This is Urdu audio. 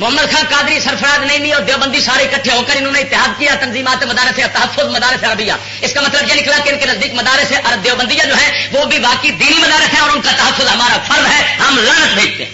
محمد خان قادری سرفراز نہیں نہیں اور دیوبندی سارے اکٹھے ہو کر انہوں نے اتحاد کیا، تنظیمات مدارس تحفظ مدارس عربیہ۔ اس کا مطلب یہ نکلا کہ ان کے نزدیک مدارس عرب دیوبندیاں جو ہیں، وہ بھی باقی دینی مدارس ہیں اور ان کا تحفظ ہمارا فرض ہے، ہم لانت بھیجتے ہیں۔